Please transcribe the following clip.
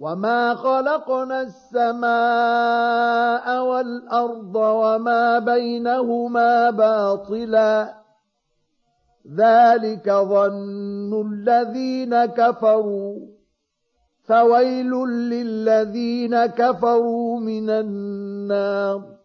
وما خلقنا السماء والارض وما بينهما باطلا ذلك ظن الذين كفروا فويل للذين كفروا من النار